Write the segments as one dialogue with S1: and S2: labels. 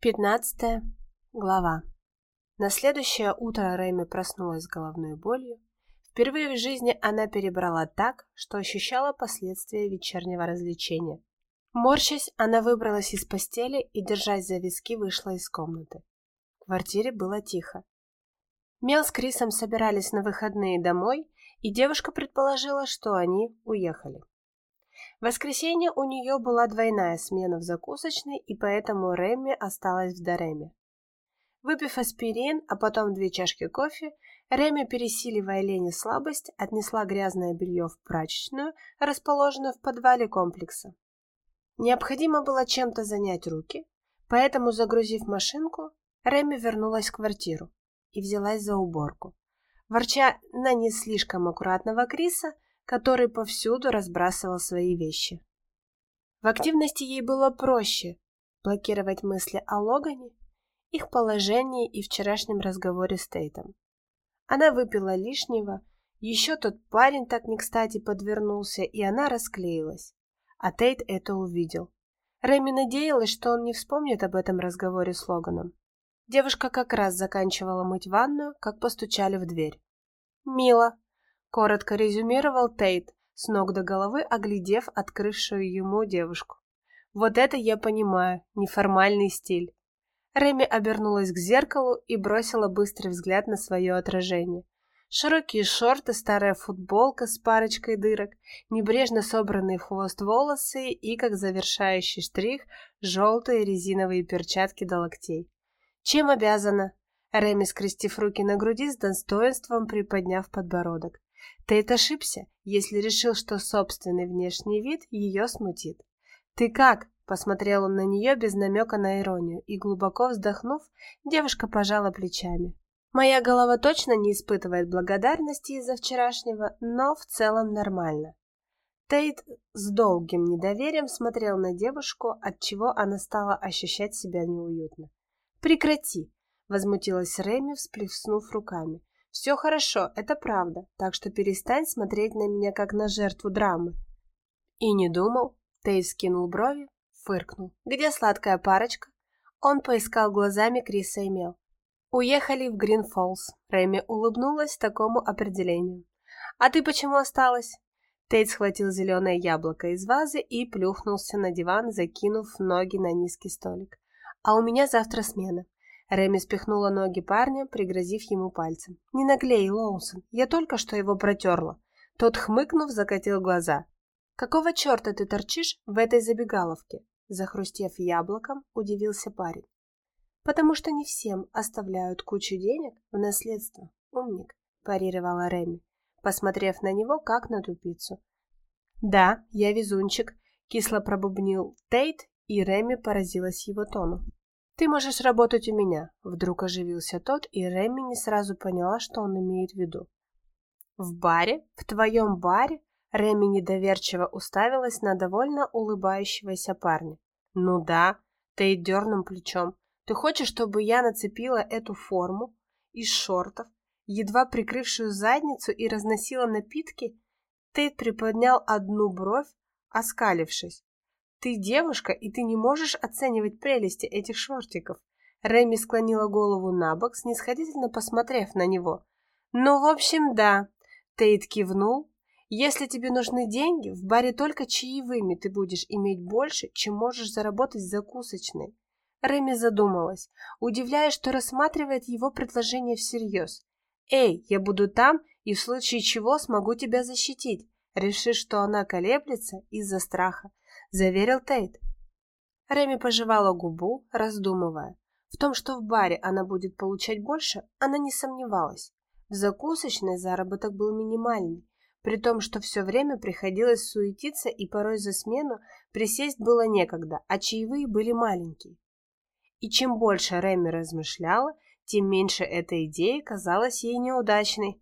S1: Пятнадцатая глава. На следующее утро Рэми проснулась с головной болью. Впервые в жизни она перебрала так, что ощущала последствия вечернего развлечения. Морщась, она выбралась из постели и, держась за виски, вышла из комнаты. В квартире было тихо. Мел с Крисом собирались на выходные домой, и девушка предположила, что они уехали. Воскресенье у нее была двойная смена в закусочной, и поэтому Рэмми осталась в Дареме. Выпив аспирин, а потом две чашки кофе, Реми, пересиливая лень и слабость, отнесла грязное белье в прачечную, расположенную в подвале комплекса. Необходимо было чем-то занять руки, поэтому, загрузив машинку, Реми вернулась в квартиру и взялась за уборку. Ворча на не слишком аккуратного Криса, который повсюду разбрасывал свои вещи. В активности ей было проще блокировать мысли о Логане, их положении и вчерашнем разговоре с Тейтом. Она выпила лишнего, еще тот парень так не кстати подвернулся, и она расклеилась. А Тейт это увидел. Рэми надеялась, что он не вспомнит об этом разговоре с Логаном. Девушка как раз заканчивала мыть ванную, как постучали в дверь. «Мило», Коротко резюмировал Тейт, с ног до головы оглядев открывшую ему девушку. Вот это я понимаю, неформальный стиль. Реми обернулась к зеркалу и бросила быстрый взгляд на свое отражение. Широкие шорты, старая футболка с парочкой дырок, небрежно собранные в хвост волосы и, как завершающий штрих, желтые резиновые перчатки до локтей. Чем обязана? Реми, скрестив руки на груди, с достоинством приподняв подбородок. Тейт ошибся, если решил, что собственный внешний вид ее смутит. «Ты как?» – посмотрел он на нее без намека на иронию, и, глубоко вздохнув, девушка пожала плечами. «Моя голова точно не испытывает благодарности из-за вчерашнего, но в целом нормально». Тейт с долгим недоверием смотрел на девушку, от чего она стала ощущать себя неуютно. «Прекрати!» – возмутилась Реми, всплеснув руками. Все хорошо, это правда, так что перестань смотреть на меня как на жертву драмы. И не думал. Тей скинул брови, фыркнул. Где сладкая парочка? Он поискал глазами Криса и Мел. Уехали в Гринфоллс. Рэми улыбнулась такому определению. А ты почему осталась? Тейт схватил зеленое яблоко из вазы и плюхнулся на диван, закинув ноги на низкий столик. А у меня завтра смена. Реми спихнула ноги парня, пригрозив ему пальцем. «Не наглей, Лоусон, я только что его протерла». Тот, хмыкнув, закатил глаза. «Какого черта ты торчишь в этой забегаловке?» Захрустев яблоком, удивился парень. «Потому что не всем оставляют кучу денег в наследство, умник», парировала Реми, посмотрев на него, как на тупицу. «Да, я везунчик», кисло пробубнил Тейт, и Реми поразилась его тону. «Ты можешь работать у меня», — вдруг оживился тот, и Рэмми не сразу поняла, что он имеет в виду. «В баре? В твоем баре?» Рэмми недоверчиво уставилась на довольно улыбающегося парня. «Ну да», — ты дернул плечом. «Ты хочешь, чтобы я нацепила эту форму из шортов, едва прикрывшую задницу и разносила напитки?» Тейт приподнял одну бровь, оскалившись. Ты девушка, и ты не можешь оценивать прелести этих шортиков. Рэми склонила голову на бок, снисходительно посмотрев на него. Ну, в общем, да. Тейт кивнул. Если тебе нужны деньги, в баре только чаевыми ты будешь иметь больше, чем можешь заработать в закусочной. Рэми задумалась, удивляясь, что рассматривает его предложение всерьез. «Эй, я буду там и в случае чего смогу тебя защитить», решив, что она колеблется из-за страха заверил Тейт. Реми пожевала губу, раздумывая. В том, что в баре она будет получать больше, она не сомневалась. В закусочной заработок был минимальный, при том, что все время приходилось суетиться и порой за смену присесть было некогда, а чаевые были маленькие. И чем больше Реми размышляла, тем меньше эта идея казалась ей неудачной.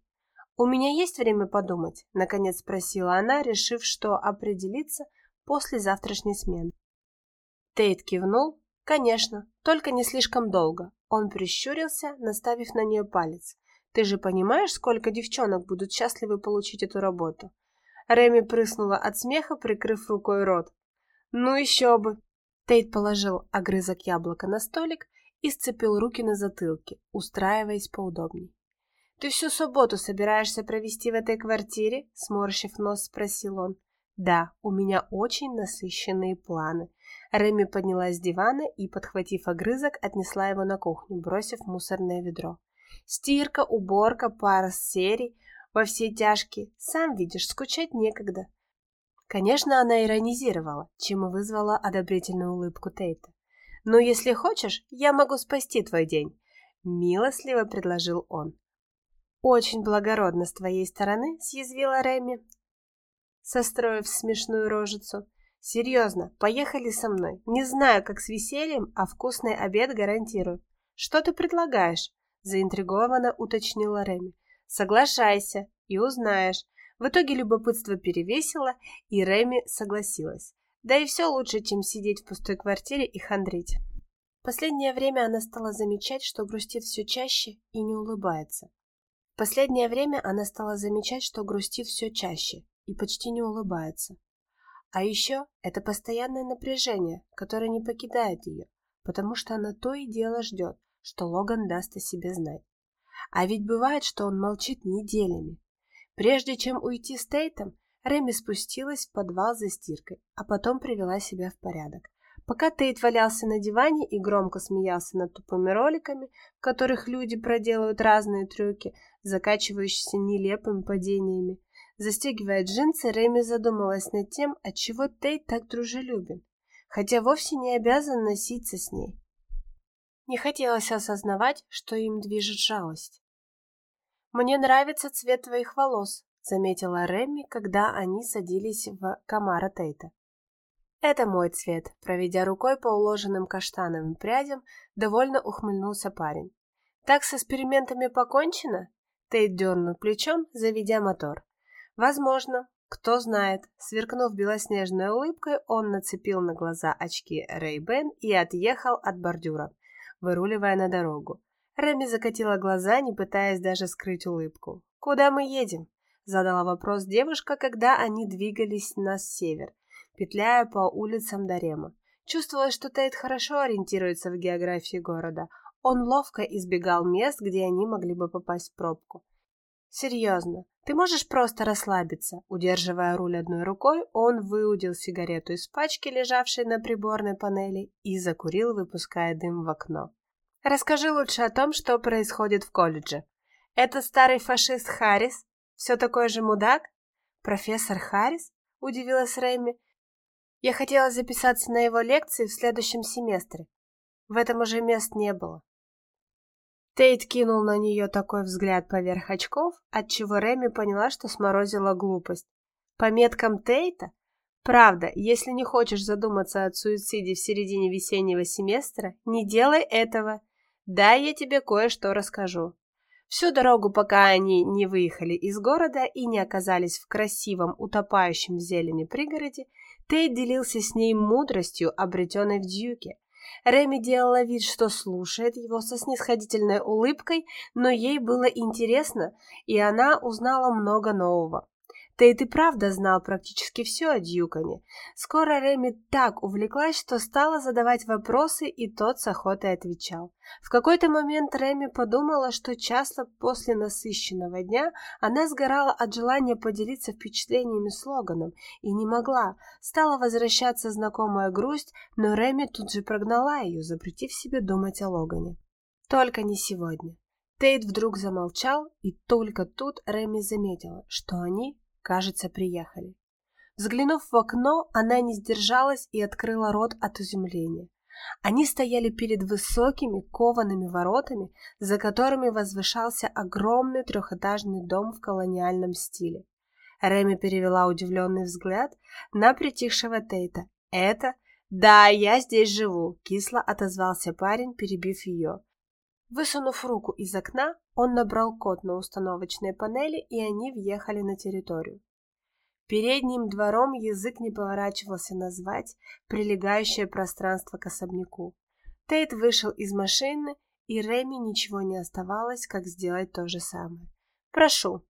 S1: «У меня есть время подумать?» – наконец спросила она, решив, что определиться после завтрашней смены. Тейт кивнул. Конечно, только не слишком долго. Он прищурился, наставив на нее палец. Ты же понимаешь, сколько девчонок будут счастливы получить эту работу? Реми прыснула от смеха, прикрыв рукой рот. Ну еще бы. Тейт положил огрызок яблока на столик и сцепил руки на затылке, устраиваясь поудобней. «Ты всю субботу собираешься провести в этой квартире?» — сморщив нос, спросил он. «Да, у меня очень насыщенные планы». Реми поднялась с дивана и, подхватив огрызок, отнесла его на кухню, бросив мусорное ведро. «Стирка, уборка, пара серий, во все тяжкие. Сам видишь, скучать некогда». Конечно, она иронизировала, чем и вызвала одобрительную улыбку Тейта. «Ну, если хочешь, я могу спасти твой день», — милостливо предложил он. «Очень благородно с твоей стороны», — съязвила Реми, состроив смешную рожицу. «Серьезно, поехали со мной. Не знаю, как с весельем, а вкусный обед гарантирую». «Что ты предлагаешь?» — заинтригованно уточнила Реми. «Соглашайся и узнаешь». В итоге любопытство перевесило, и Реми согласилась. Да и все лучше, чем сидеть в пустой квартире и хандрить. Последнее время она стала замечать, что грустит все чаще и не улыбается. Последнее время она стала замечать, что грустит все чаще и почти не улыбается. А еще это постоянное напряжение, которое не покидает ее, потому что она то и дело ждет, что Логан даст о себе знать. А ведь бывает, что он молчит неделями. Прежде чем уйти с Тейтом, Реми спустилась в подвал за стиркой, а потом привела себя в порядок. Пока Тейт валялся на диване и громко смеялся над тупыми роликами, в которых люди проделывают разные трюки, закачивающиеся нелепыми падениями, застегивая джинсы, Реми задумалась над тем, отчего Тейт так дружелюбен, хотя вовсе не обязан носиться с ней. Не хотелось осознавать, что им движет жалость. «Мне нравится цвет твоих волос», — заметила Реми, когда они садились в Камара Тейта. «Это мой цвет», — проведя рукой по уложенным каштановым прядям, довольно ухмыльнулся парень. «Так с экспериментами покончено?» Тейт дернул плечом, заведя мотор. «Возможно. Кто знает». Сверкнув белоснежной улыбкой, он нацепил на глаза очки Ray-Ban и отъехал от бордюра, выруливая на дорогу. Реми закатила глаза, не пытаясь даже скрыть улыбку. «Куда мы едем?» — задала вопрос девушка, когда они двигались на север петляя по улицам Дарема. Чувствовалось, что Тейт хорошо ориентируется в географии города. Он ловко избегал мест, где они могли бы попасть в пробку. «Серьезно, ты можешь просто расслабиться?» Удерживая руль одной рукой, он выудил сигарету из пачки, лежавшей на приборной панели, и закурил, выпуская дым в окно. «Расскажи лучше о том, что происходит в колледже. Это старый фашист Харрис? Все такой же мудак?» «Профессор Харрис?» – удивилась Рэйми. Я хотела записаться на его лекции в следующем семестре. В этом уже мест не было. Тейт кинул на нее такой взгляд поверх очков, отчего Реми поняла, что сморозила глупость. По меткам Тейта? Правда, если не хочешь задуматься о суициде в середине весеннего семестра, не делай этого. Да, я тебе кое-что расскажу. Всю дорогу, пока они не выехали из города и не оказались в красивом, утопающем в зелени пригороде, Тейт делился с ней мудростью, обретенной в Дьюке. Реми делала вид, что слушает его со снисходительной улыбкой, но ей было интересно, и она узнала много нового. Тейт и правда знал практически все о Дьюконе. Скоро Реми так увлеклась, что стала задавать вопросы, и тот с охотой отвечал. В какой-то момент Реми подумала, что часто после насыщенного дня она сгорала от желания поделиться впечатлениями с Логаном и не могла. Стала возвращаться знакомая грусть, но Реми тут же прогнала ее, запретив себе думать о Логане. Только не сегодня. Тейт вдруг замолчал, и только тут Реми заметила, что они Кажется, приехали. Взглянув в окно, она не сдержалась и открыла рот от изумления. Они стояли перед высокими коваными воротами, за которыми возвышался огромный трехэтажный дом в колониальном стиле. Реми перевела удивленный взгляд на притихшего Тейта. «Это? Да, я здесь живу», — кисло отозвался парень, перебив ее. Высунув руку из окна, он набрал код на установочной панели, и они въехали на территорию. Передним двором язык не поворачивался назвать прилегающее пространство к особняку. Тейт вышел из машины, и Реми ничего не оставалось, как сделать то же самое. «Прошу».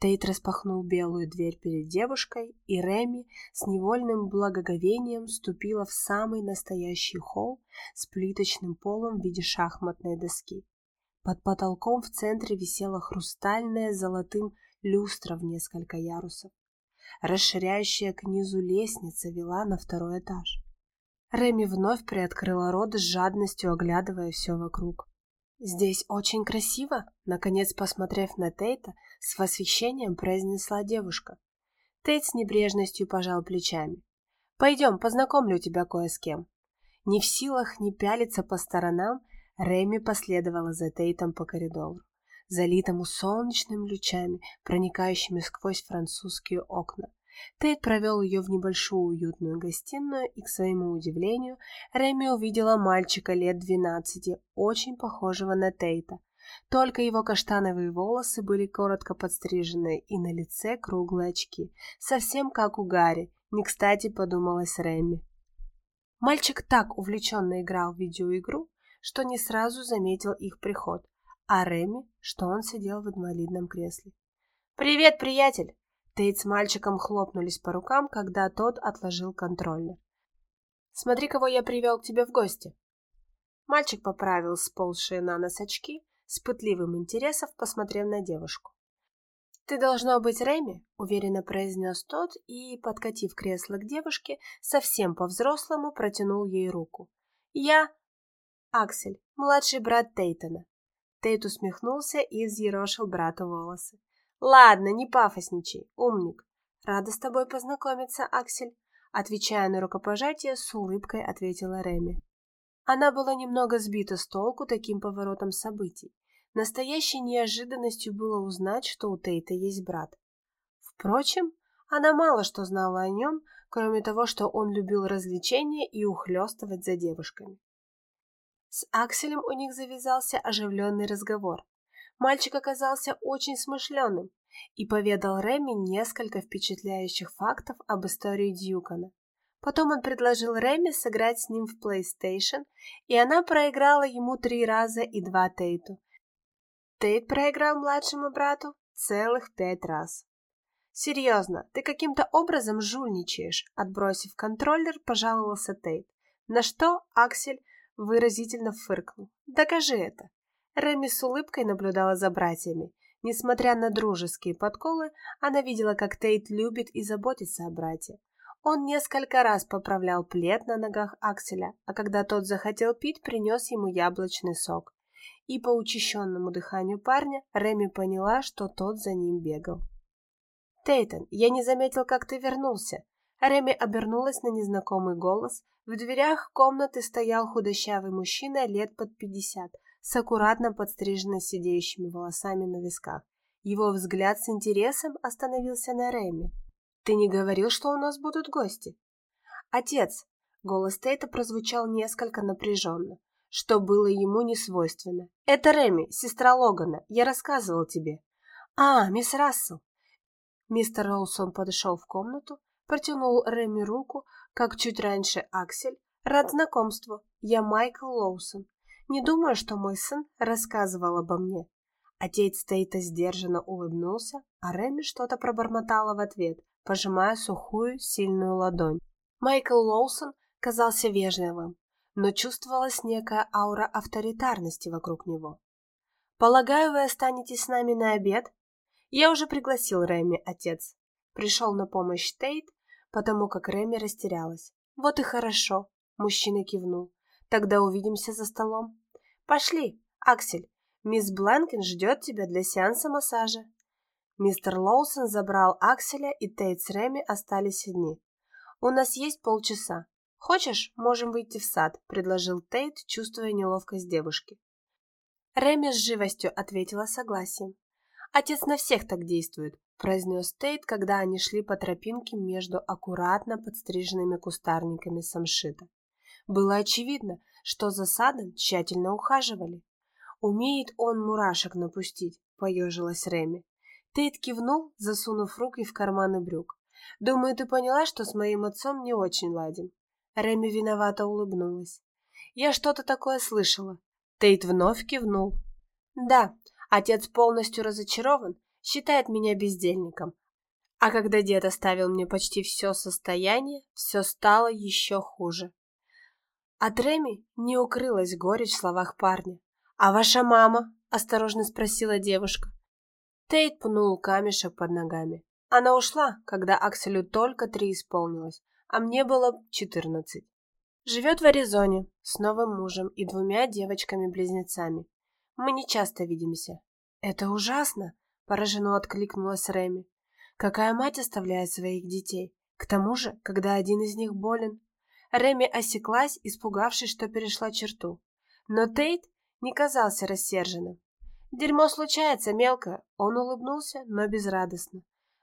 S1: Тейт распахнул белую дверь перед девушкой, и Реми с невольным благоговением вступила в самый настоящий холл с плиточным полом в виде шахматной доски. Под потолком в центре висела хрустальная золотым люстра в несколько ярусов. Расширяющая к низу лестница вела на второй этаж. Реми вновь приоткрыла рот с жадностью, оглядывая все вокруг. «Здесь очень красиво», — наконец, посмотрев на Тейта, с восхищением произнесла девушка. Тейт с небрежностью пожал плечами. «Пойдем, познакомлю тебя кое с кем». Не в силах не пялиться по сторонам, Реми последовала за Тейтом по коридору, залитому солнечными лучами, проникающими сквозь французские окна. Тейт провел ее в небольшую уютную гостиную, и, к своему удивлению, Реми увидела мальчика лет двенадцати, очень похожего на Тейта. Только его каштановые волосы были коротко подстрижены, и на лице круглые очки, совсем как у Гарри, не кстати подумалась Реми. Мальчик так увлеченно играл в видеоигру, что не сразу заметил их приход, а Реми, что он сидел в инвалидном кресле. «Привет, приятель!» Тейт с мальчиком хлопнулись по рукам, когда тот отложил контроллер. «Смотри, кого я привел к тебе в гости!» Мальчик поправил сползшие на нос очки, с пытливым интересом посмотрев на девушку. «Ты должно быть Рэми», — уверенно произнес тот и, подкатив кресло к девушке, совсем по-взрослому протянул ей руку. «Я Аксель, младший брат Тейтона». Тейт усмехнулся и взъерошил брату волосы. Ладно, не пафосничай, умник. Рада с тобой познакомиться, Аксель. Отвечая на рукопожатие, с улыбкой ответила Реми. Она была немного сбита с толку таким поворотом событий. Настоящей неожиданностью было узнать, что у Тейта есть брат. Впрочем, она мало что знала о нем, кроме того, что он любил развлечения и ухлёстывать за девушками. С Акселем у них завязался оживленный разговор. Мальчик оказался очень смышленым и поведал Реми несколько впечатляющих фактов об истории Дьюкона. Потом он предложил Реми сыграть с ним в PlayStation, и она проиграла ему три раза и два Тейту. Тейт проиграл младшему брату целых пять раз. «Серьезно, ты каким-то образом жульничаешь», отбросив контроллер, пожаловался Тейт. На что Аксель выразительно фыркнул. «Докажи это». Реми с улыбкой наблюдала за братьями. Несмотря на дружеские подколы, она видела, как Тейт любит и заботится о брате. Он несколько раз поправлял плед на ногах Акселя, а когда тот захотел пить, принес ему яблочный сок. И по учащенному дыханию парня Реми поняла, что тот за ним бегал. «Тейтон, я не заметил, как ты вернулся». Реми обернулась на незнакомый голос. В дверях комнаты стоял худощавый мужчина лет под пятьдесят, с аккуратно подстриженными сидеющими волосами на висках. Его взгляд с интересом остановился на Рэме. «Ты не говорил, что у нас будут гости?» «Отец!» — голос Тейта прозвучал несколько напряженно, что было ему не свойственно. «Это Рэми, сестра Логана, я рассказывал тебе». «А, мисс Рассел!» Мистер Роусон подошел в комнату, протянул Рэми руку, как чуть раньше Аксель. «Рад знакомству, я Майкл Лоусон, не думаю, что мой сын рассказывал обо мне. Отец Тейта сдержанно улыбнулся, а Реми что-то пробормотала в ответ, пожимая сухую, сильную ладонь. Майкл Лоусон казался вежливым, но чувствовалась некая аура авторитарности вокруг него. «Полагаю, вы останетесь с нами на обед?» «Я уже пригласил Реми, отец». Пришел на помощь Тейт, потому как Реми растерялась. «Вот и хорошо», — мужчина кивнул. «Тогда увидимся за столом». Пошли, Аксель. Мисс Бланкин ждет тебя для сеанса массажа. Мистер Лоусон забрал Акселя, и Тейт с Реми остались одни. У нас есть полчаса. Хочешь, можем выйти в сад, предложил Тейт, чувствуя неловкость девушки. Реми с живостью ответила согласием. Отец на всех так действует, произнес Тейт, когда они шли по тропинке между аккуратно подстриженными кустарниками самшита. Было очевидно, что за садом тщательно ухаживали. «Умеет он мурашек напустить», — поежилась Реми. Тейт кивнул, засунув руки в карманы брюк. «Думаю, ты поняла, что с моим отцом не очень ладим». Реми виновато улыбнулась. «Я что-то такое слышала». Тейт вновь кивнул. «Да, отец полностью разочарован считает меня бездельником. А когда дед оставил мне почти все состояние, все стало еще хуже. От Реми не укрылась горечь в словах парня. «А ваша мама?» – осторожно спросила девушка. Тейт пнул камешек под ногами. Она ушла, когда Акселю только три исполнилось, а мне было четырнадцать. Живет в Аризоне с новым мужем и двумя девочками-близнецами. Мы не часто видимся. Это ужасно, пораженно откликнулась Реми. Какая мать оставляет своих детей? К тому же, когда один из них болен. Реми осеклась, испугавшись, что перешла черту. Но Тейт не казался рассерженным. Дерьмо случается мелко, он улыбнулся, но безрадостно.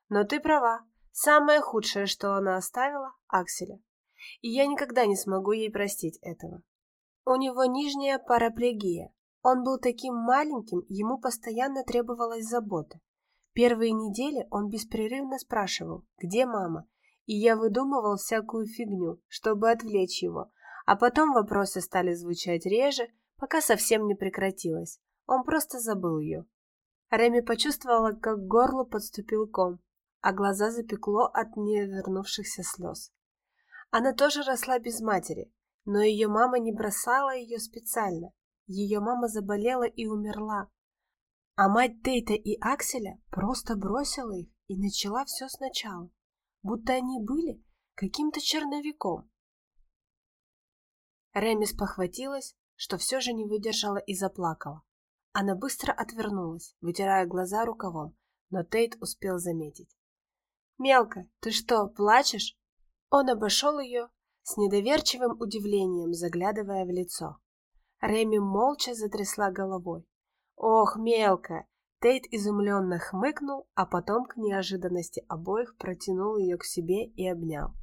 S1: Но ты права, самое худшее, что она оставила, Акселя. И я никогда не смогу ей простить этого. У него нижняя параплегия. Он был таким маленьким, ему постоянно требовалась забота. Первые недели он беспрерывно спрашивал, где мама, и я выдумывал всякую фигню, чтобы отвлечь его, а потом вопросы стали звучать реже, пока совсем не прекратилось. Он просто забыл ее. Реми почувствовала, как к горлу подступил ком, а глаза запекло от невернувшихся слез. Она тоже росла без матери, но ее мама не бросала ее специально. Ее мама заболела и умерла. А мать Тейта и Акселя просто бросила их и начала все сначала, будто они были каким-то черновиком. Ремис похватилась, что все же не выдержала и заплакала. Она быстро отвернулась, вытирая глаза рукавом, но Тейт успел заметить. «Мелко, ты что, плачешь?» Он обошел ее с недоверчивым удивлением, заглядывая в лицо. Реми молча затрясла головой. «Ох, мелко!» Тейт изумленно хмыкнул, а потом к неожиданности обоих протянул ее к себе и обнял.